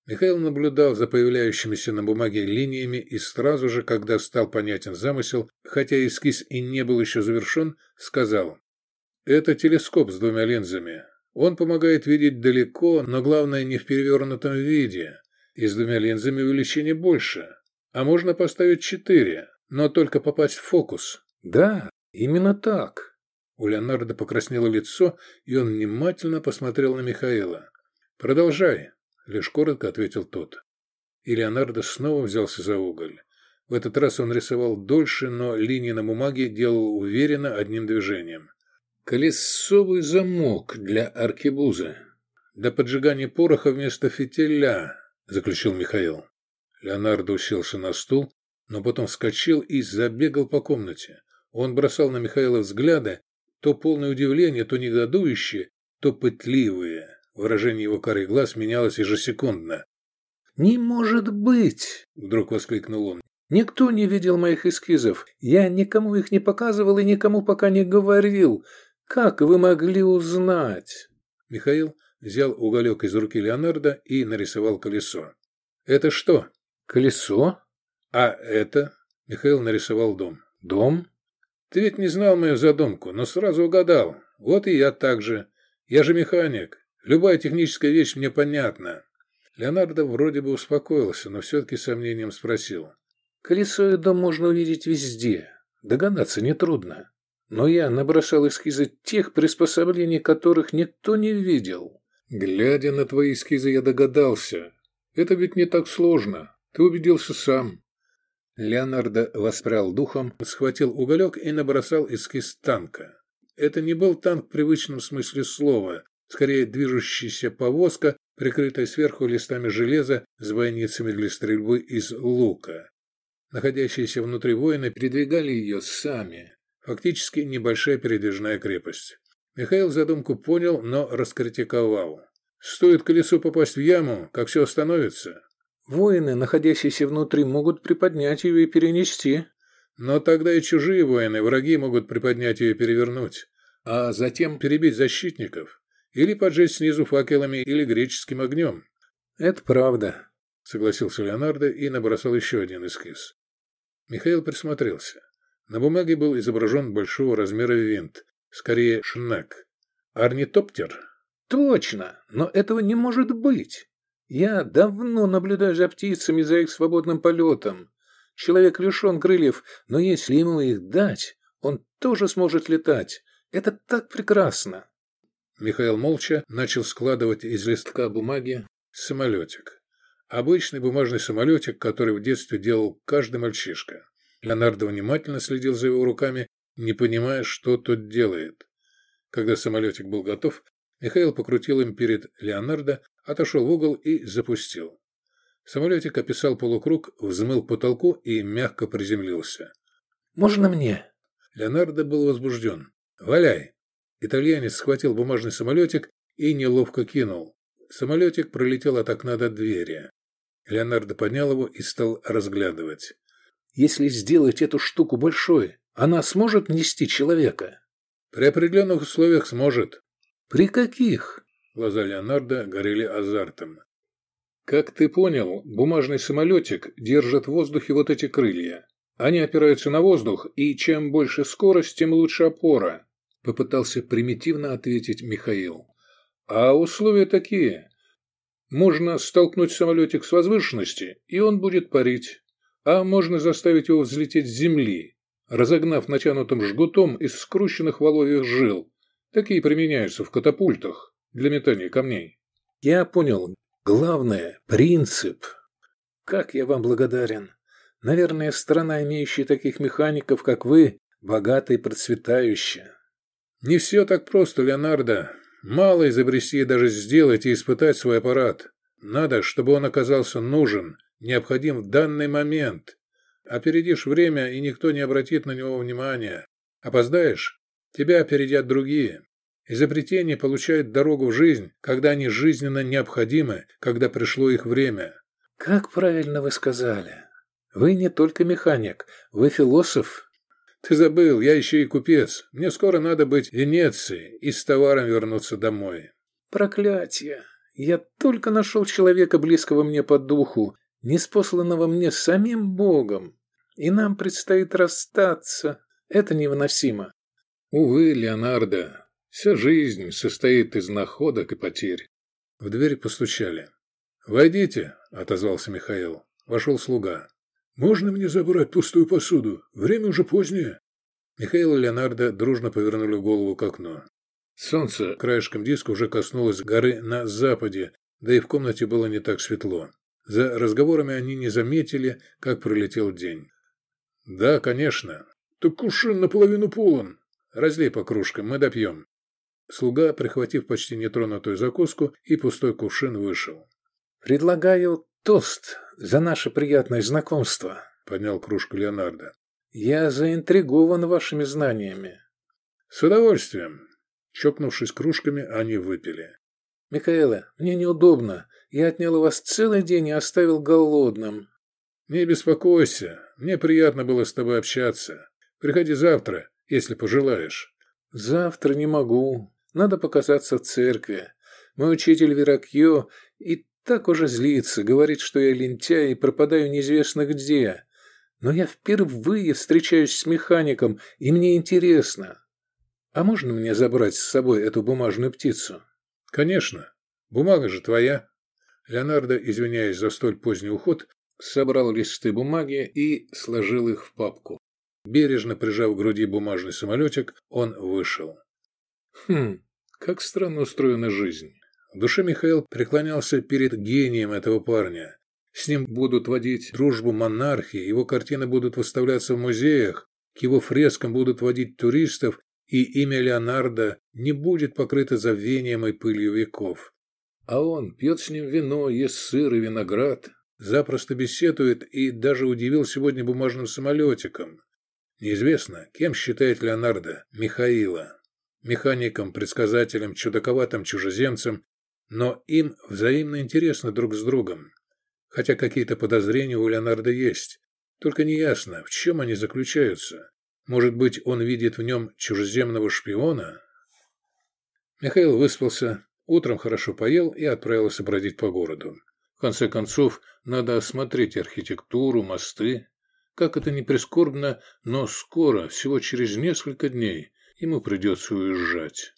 Михаил наблюдал за появляющимися на бумаге линиями и сразу же, когда стал понятен замысел, хотя эскиз и не был еще завершен, сказал «Это телескоп с двумя линзами. Он помогает видеть далеко, но главное не в перевернутом виде. И с двумя линзами увеличение больше. А можно поставить четыре, но только попасть в фокус». «Да, именно так». У Леонардо покраснело лицо, и он внимательно посмотрел на Михаила. «Продолжай», — лишь коротко ответил тот. И Леонардо снова взялся за уголь. В этот раз он рисовал дольше, но линии на бумаге делал уверенно одним движением. «Колесовый замок для аркебуза». «Для поджигания пороха вместо фитиля», — заключил Михаил. Леонардо уселся на стул, но потом вскочил и забегал по комнате. Он бросал на Михаила взгляды, то полное удивление, то негодующее, то пытливые. Выражение его карих глаз менялось ежесекундно. «Не может быть!» — вдруг воскликнул он. «Никто не видел моих эскизов. Я никому их не показывал и никому пока не говорил. Как вы могли узнать?» Михаил взял уголек из руки Леонардо и нарисовал колесо. «Это что?» «Колесо?» «А это?» Михаил нарисовал дом. «Дом?» Ты ведь не знал мою задумку, но сразу угадал. Вот и я так же. Я же механик. Любая техническая вещь мне понятна. Леонардо вроде бы успокоился, но все-таки сомнением спросил. Колесо и дом можно увидеть везде. Догадаться нетрудно. Но я набросал эскизы тех приспособлений, которых никто не видел. Глядя на твои эскизы, я догадался. Это ведь не так сложно. Ты убедился сам. Леонардо воспрял духом, схватил уголек и набросал эскиз танка. Это не был танк в привычном смысле слова, скорее движущаяся повозка, прикрытая сверху листами железа с бойницами для стрельбы из лука. Находящиеся внутри воины передвигали ее сами. Фактически небольшая передвижная крепость. Михаил задумку понял, но раскритиковал. Стоит колесу попасть в яму, как все остановится. Воины, находящиеся внутри, могут приподнять ее и перенести. Но тогда и чужие воины, враги могут приподнять ее и перевернуть, а затем перебить защитников или поджечь снизу факелами или греческим огнем. Это правда, согласился Леонардо и набросал еще один эскиз. Михаил присмотрелся. На бумаге был изображен большого размера винт, скорее шнек. Орнитоптер? Точно, но этого не может быть. Я давно наблюдаю за птицами, за их свободным полетом. Человек лишен крыльев, но если ему их дать, он тоже сможет летать. Это так прекрасно. Михаил молча начал складывать из листка бумаги самолетик. Обычный бумажный самолетик, который в детстве делал каждый мальчишка. Леонардо внимательно следил за его руками, не понимая, что тот делает. Когда самолетик был готов, Михаил покрутил им перед Леонардо, отошел в угол и запустил. Самолетик описал полукруг, взмыл потолку и мягко приземлился. «Можно мне?» Леонардо был возбужден. «Валяй!» Итальянец схватил бумажный самолетик и неловко кинул. Самолетик пролетел от окна до двери. Леонардо поднял его и стал разглядывать. «Если сделать эту штуку большой, она сможет нести человека?» «При определенных условиях сможет». «При каких?» Глаза Леонардо горели азартом. «Как ты понял, бумажный самолетик держит в воздухе вот эти крылья. Они опираются на воздух, и чем больше скорость, тем лучше опора», — попытался примитивно ответить Михаил. «А условия такие. Можно столкнуть самолетик с возвышенности, и он будет парить. А можно заставить его взлететь с земли, разогнав натянутым жгутом из скрученных воловьих жил. Такие применяются в катапультах для метания камней. Я понял. Главное – принцип. Как я вам благодарен. Наверное, страна, имеющая таких механиков, как вы, богата и процветающая. Не все так просто, Леонардо. Мало изобрести и даже сделать и испытать свой аппарат. Надо, чтобы он оказался нужен, необходим в данный момент. Опередишь время, и никто не обратит на него внимания. Опоздаешь, тебя опередят другие. Изобретения получают дорогу в жизнь, когда они жизненно необходимы, когда пришло их время. Как правильно вы сказали. Вы не только механик, вы философ. Ты забыл, я еще и купец. Мне скоро надо быть в Венеции и с товаром вернуться домой. Проклятие. Я только нашел человека, близкого мне по духу, неспосланного мне самим Богом, и нам предстоит расстаться. Это невыносимо. Увы, Леонардо, вся жизнь состоит из находок и потерь. В дверь постучали. «Войдите», — отозвался Михаил. Вошел слуга. «Можно мне забрать пустую посуду? Время уже позднее». Михаил и Леонардо дружно повернули голову к окну. Солнце краешком диска уже коснулось горы на западе, да и в комнате было не так светло. За разговорами они не заметили, как пролетел день. «Да, конечно. Так кувшин наполовину полон. Разлей по кружкам, мы допьем». Слуга, прихватив почти нетронутую закуску, и пустой кувшин вышел. «Предлагаю тост за наше приятное знакомство», — поднял кружку Леонардо. «Я заинтригован вашими знаниями». «С удовольствием». Чокнувшись кружками, они выпили. «Михаэла, мне неудобно. Я отнял у вас целый день и оставил голодным». «Не беспокойся. Мне приятно было с тобой общаться. Приходи завтра, если пожелаешь». «Завтра не могу. Надо показаться в церкви. Мой учитель Веракье и так уже злится, говорит, что я лентяй и пропадаю неизвестно где. Но я впервые встречаюсь с механиком, и мне интересно. А можно мне забрать с собой эту бумажную птицу? Конечно. Бумага же твоя. Леонардо, извиняясь за столь поздний уход, собрал листы бумаги и сложил их в папку. Бережно прижав к груди бумажный самолетик, он вышел. Хм, как странно устроена жизнь. В душе Михаил преклонялся перед гением этого парня. С ним будут водить дружбу монархи, его картины будут выставляться в музеях, к его фрескам будут водить туристов, и имя Леонардо не будет покрыто забвением и пылью веков. А он пьет с ним вино, ест сыр и виноград, запросто беседует и даже удивил сегодня бумажным самолетиком. Неизвестно, кем считает Леонардо Михаила. Механиком, предсказателем, чудаковатым чужеземцем но им взаимно интересно друг с другом. Хотя какие-то подозрения у Леонардо есть. Только неясно, в чем они заключаются. Может быть, он видит в нем чужеземного шпиона? Михаил выспался, утром хорошо поел и отправился бродить по городу. В конце концов, надо осмотреть архитектуру, мосты. Как это ни прискорбно, но скоро, всего через несколько дней, ему придется уезжать.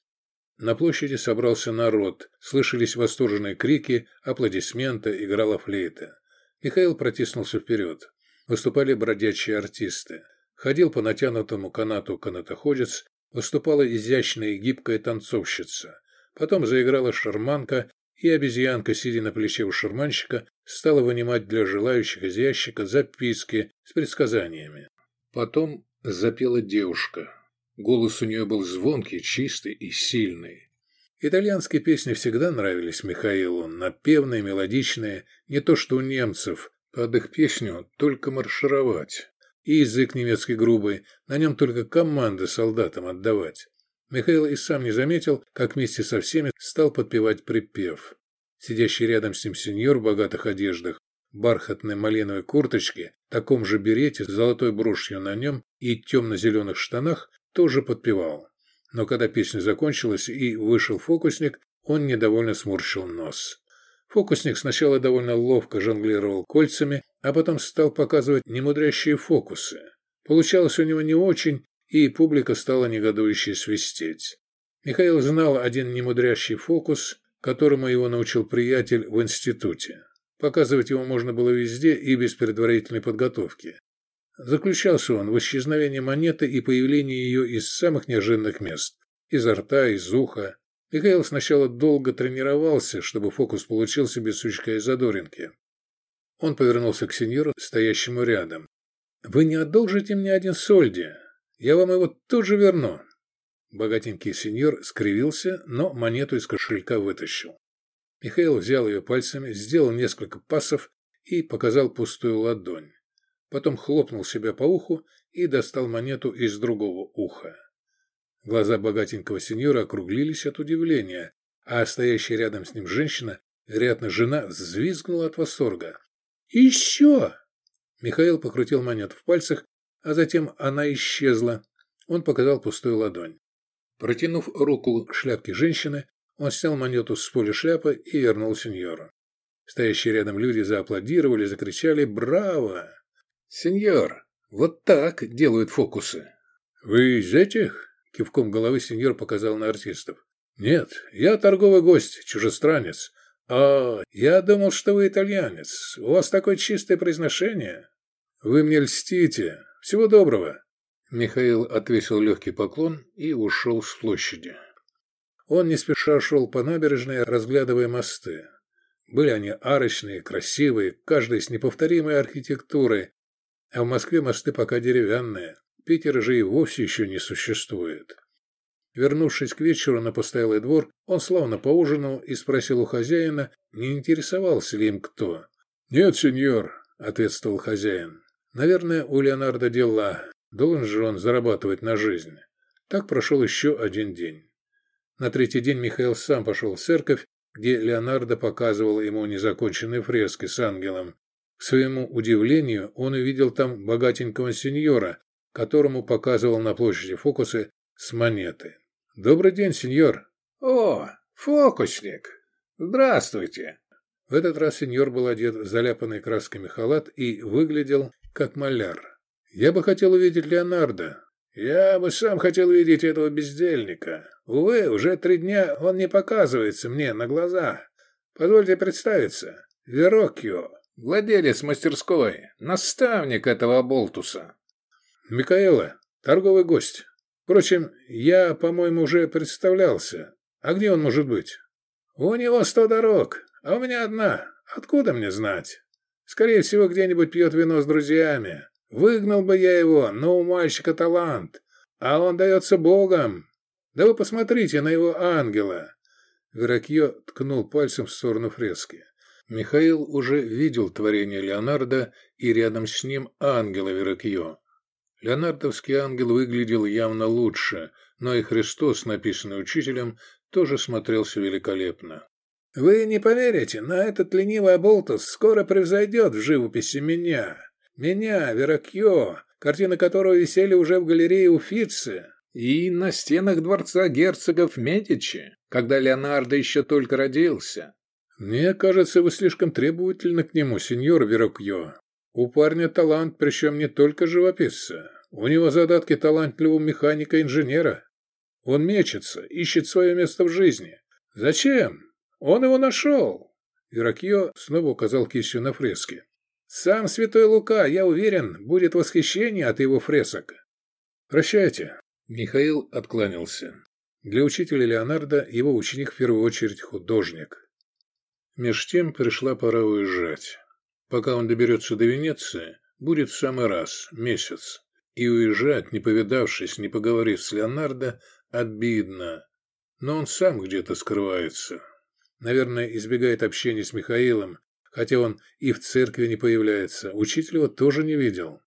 На площади собрался народ, слышались восторженные крики, аплодисменты, играла флейта. Михаил протиснулся вперед. Выступали бродячие артисты. Ходил по натянутому канату канатоходец, выступала изящная и гибкая танцовщица. Потом заиграла шарманка, и обезьянка, сидя на плече у шарманщика, стала вынимать для желающих из ящика записки с предсказаниями. Потом запела девушка. Голос у нее был звонкий, чистый и сильный. Итальянские песни всегда нравились Михаилу, напевные, мелодичные, не то что у немцев, под их песню только маршировать. И язык немецкий грубый, на нем только команды солдатам отдавать. Михаил и сам не заметил, как вместе со всеми стал подпевать припев. Сидящий рядом с ним сеньор в богатых одеждах, бархатной малиновой курточке, таком же берете с золотой брошью на нем и темно-зеленых штанах тоже подпевал. Но когда песня закончилась и вышел фокусник, он недовольно сморщил нос. Фокусник сначала довольно ловко жонглировал кольцами, а потом стал показывать немудрящие фокусы. Получалось у него не очень, и публика стала негодующе свистеть. Михаил знал один немудрящий фокус, которому его научил приятель в институте. Показывать его можно было везде и без предварительной подготовки. Заключался он в исчезновении монеты и появлении ее из самых неожиданных мест. Изо рта, из уха. Михаил сначала долго тренировался, чтобы фокус получился без сучка и задоринки. Он повернулся к сеньору, стоящему рядом. «Вы не одолжите мне один сольди? Я вам его тут же верну». Богатенький сеньор скривился, но монету из кошелька вытащил. Михаил взял ее пальцами, сделал несколько пасов и показал пустую ладонь потом хлопнул себя по уху и достал монету из другого уха. Глаза богатенького сеньора округлились от удивления, а стоящая рядом с ним женщина, вероятно, жена, взвизгнула от восторга. «Еще!» Михаил покрутил монету в пальцах, а затем она исчезла. Он показал пустую ладонь. Протянув руку к шляпке женщины, Он снял монету с поля шляпы и вернул сеньору. Стоящие рядом люди зааплодировали, закричали «Браво!» «Сеньор, вот так делают фокусы!» «Вы из этих?» – кивком головы сеньор показал на артистов. «Нет, я торговый гость, чужестранец. А, я думал, что вы итальянец. У вас такое чистое произношение. Вы мне льстите. Всего доброго!» Михаил отвесил легкий поклон и ушел с площади. Он не спеша шел по набережной, разглядывая мосты. Были они арочные, красивые, каждый с неповторимой архитектурой, а в Москве мосты пока деревянные. Питер же и вовсе еще не существует. Вернувшись к вечеру на постоялый двор, он славно поужинал и спросил у хозяина, не интересовался ли им кто. «Нет, сеньор», — ответствовал хозяин. «Наверное, у Леонардо дела. Должен же он зарабатывать на жизнь». Так прошел еще один день. На третий день Михаил сам пошел в церковь, где Леонардо показывал ему незаконченные фрески с ангелом. К своему удивлению, он увидел там богатенького сеньора, которому показывал на площади фокусы с монеты. «Добрый день, сеньор!» «О, фокусник! Здравствуйте!» В этот раз сеньор был одет в заляпанный красками халат и выглядел как маляр. «Я бы хотел увидеть Леонардо». «Я бы сам хотел видеть этого бездельника. Увы, уже три дня он не показывается мне на глаза. Позвольте представиться. Вероккио, владелец мастерской, наставник этого болтуса». «Микаэла, торговый гость. Впрочем, я, по-моему, уже представлялся. А где он может быть? У него сто дорог, а у меня одна. Откуда мне знать? Скорее всего, где-нибудь пьет вино с друзьями. Выгнал бы я его, но у мальчика талант. А он дается Богом. Да вы посмотрите на его ангела. Веракье ткнул пальцем в сторону фрески. Михаил уже видел творение Леонардо и рядом с ним ангела Веракье. Леонардовский ангел выглядел явно лучше, но и Христос, написанный учителем, тоже смотрелся великолепно. «Вы не поверите, но этот ленивый оболтус скоро превзойдет в живописи меня. Меня, Веракье, картины которого висели уже в галерее Уфицы и на стенах дворца герцогов Медичи, когда Леонардо еще только родился». «Мне кажется, вы слишком требовательны к нему, сеньор Веракье. У парня талант, причем не только живописца. У него задатки талантливого механика-инженера. Он мечется, ищет свое место в жизни. Зачем? Он его нашел. Иракье снова указал кистью на фрески. Сам святой Лука, я уверен, будет восхищение от его фресок. Прощайте. Михаил откланялся. Для учителя Леонардо его ученик в первую очередь художник. Меж тем пришла пора уезжать. Пока он доберется до Венеции, будет в самый раз, месяц. И уезжать, не повидавшись, не поговорив с Леонардо, обидно. Но он сам где-то скрывается. Наверное, избегает общения с Михаилом, хотя он и в церкви не появляется. Учитель его тоже не видел.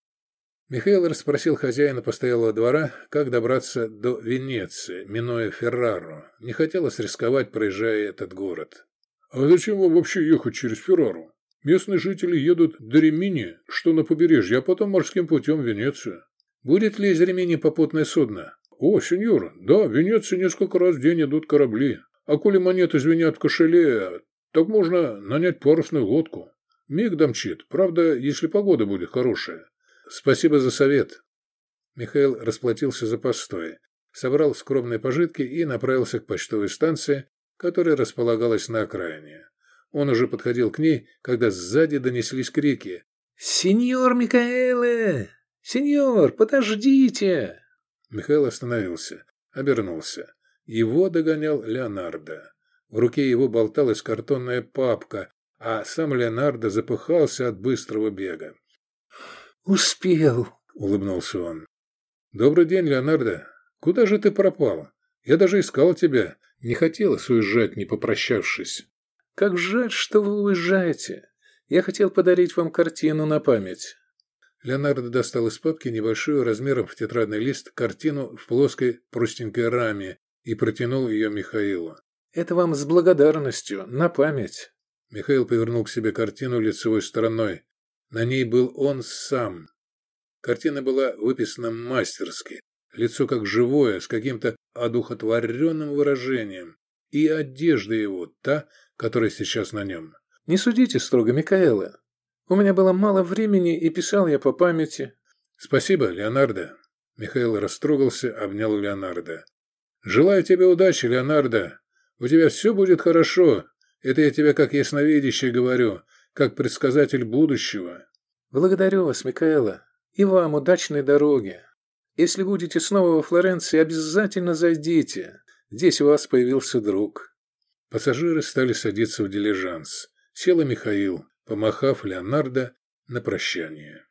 Михаил расспросил хозяина постоялого двора, как добраться до Венеции, минуя Феррару. Не хотелось рисковать, проезжая этот город. «А зачем вам вообще ехать через Феррару?» Местные жители едут до Ремини, что на побережье, а потом морским путем в Венецию. Будет ли из Ремини попутное судно? О, сеньор, да, в Венеции несколько раз в день идут корабли. А коли монеты звенят в кошеле, так можно нанять парусную лодку. Миг домчит, правда, если погода будет хорошая. Спасибо за совет. Михаил расплатился за постой, собрал скромные пожитки и направился к почтовой станции, которая располагалась на окраине. Он уже подходил к ней, когда сзади донеслись крики. «Сеньор Микаэле! Сеньор, подождите!» Михаил остановился, обернулся. Его догонял Леонардо. В руке его болталась картонная папка, а сам Леонардо запыхался от быстрого бега. «Успел», — улыбнулся он. «Добрый день, Леонардо. Куда же ты пропал? Я даже искал тебя. Не хотелось уезжать, не попрощавшись». Как жаль, что вы уезжаете. Я хотел подарить вам картину на память». Леонардо достал из папки небольшую размером в тетрадный лист картину в плоской простенькой раме и протянул ее Михаилу. «Это вам с благодарностью, на память». Михаил повернул к себе картину лицевой стороной. На ней был он сам. Картина была выписана мастерски. Лицо как живое, с каким-то одухотворенным выражением. И одежда его, та, которая сейчас на нем. Не судите строго, Микаэла. У меня было мало времени, и писал я по памяти. Спасибо, Леонардо. Михаил растрогался, обнял Леонардо. Желаю тебе удачи, Леонардо. У тебя все будет хорошо. Это я тебе как ясновидящий говорю, как предсказатель будущего. Благодарю вас, Микаэла. И вам удачной дороги. Если будете снова во Флоренции, обязательно зайдите. Здесь у вас появился друг. Пассажиры стали садиться в дилижанс. Сел Михаил, помахав Леонардо на прощание.